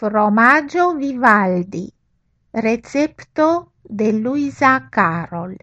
Fromaggio Vivaldi Recepto de Luisa Carol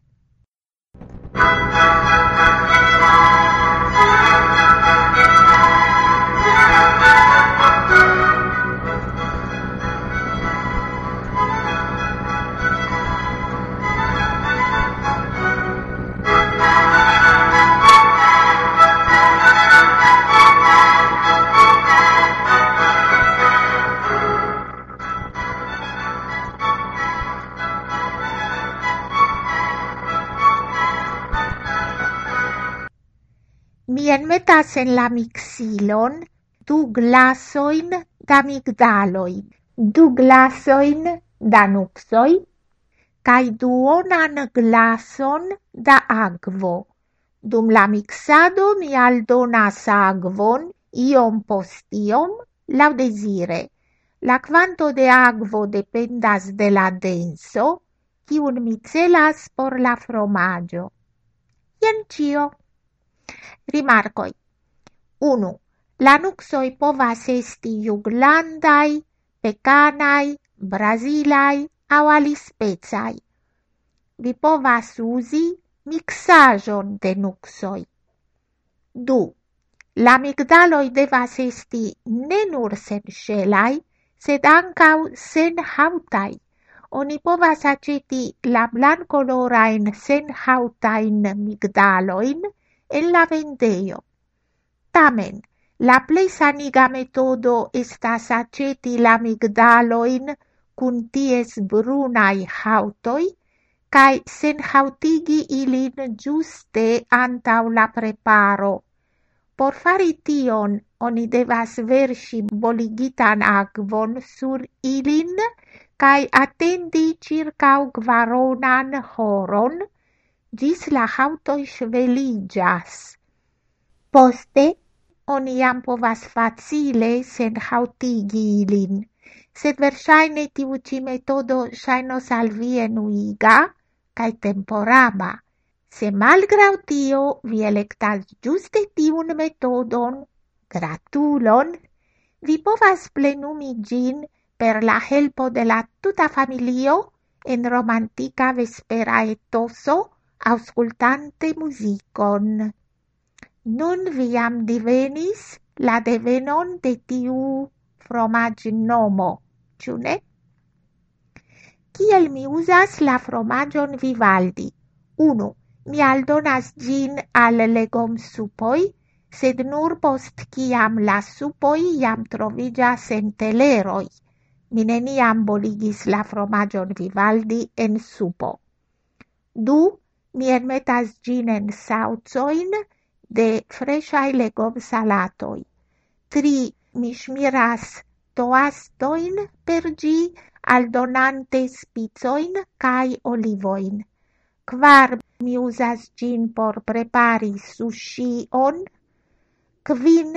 mi enmetas en la mixilon du glasoin da migdaloi, du glasoin da nuxoi, cae duonan glason da agvo. Dum la mixado mi aldonas agvon iom postiom lau desire. La quanto de agvo dependas de la denso, cium mi celas por la fromaggio. Ien cio. Rimarcoj 1. La nuksoj povas esti juglandaj, pekanaj, brazilaj aŭ alispecaj. Vi povas uzi miksaĵon de nuksoj. 2. La migdaloj devas esti ne nur senŝelaj, sed ankaŭ senhaŭtaj. Oni povas aĉeti la blankolorajn senhaŭtajn migdalojn en la vendejo. Tamen, la plei saniga metodo estas aceti la migdaloin cun ties brunai hautoi, cae senhautigi ilin giuste antau la preparo. Por fari tion, oni devas versi boligitan agvon sur ilin cae attendi circa gvaronan horon, gis la hautoj sveligas. Poste oni jam povas facile sen hautigi ilin, sed versaine tiu ci metodo shainos al vi enuiga kaj temporaba. Se malgrau tio vi electas giuste tiun metodon, gratulon, vi povas plenumi gin per la helpo de la tuta familio en romantica vespera etoso auscultante musicon. Nun viam divenis la devenon de tiu fromag nomo, ciune? Ciel mi usas la fromagion Vivaldi? Unu, mi aldonas gin al legom supoi, sed nur post kiam la supoi jam trovigas en teleroi. Mi neniam boligis la fromagion Vivaldi en supo. Du, mi enmetas gin en saucoin de freshai legom salatoi. Tri, mi smiras toastoin per gi aldonante spizoin cae olivoin. Quar, mi usas gin por prepari sushion. Quin,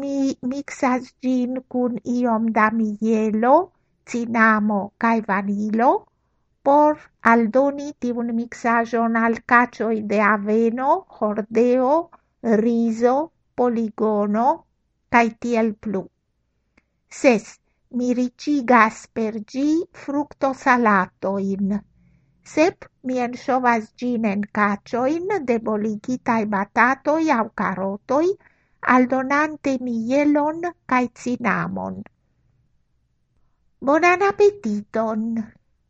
mi mixas gin cun iom da mielo, cinamo cae vanilo por aldoni tiun mixajon al cacioi de aveno, hordeo, riso, poligono, cae tiel plu. Ses, mi ricigas per gi fructosalatoin. Sep, mi ensovas gin en cacioin de boligitae batatoi au carotoi, aldonante mielon cae cinamon. Bonan appetiton!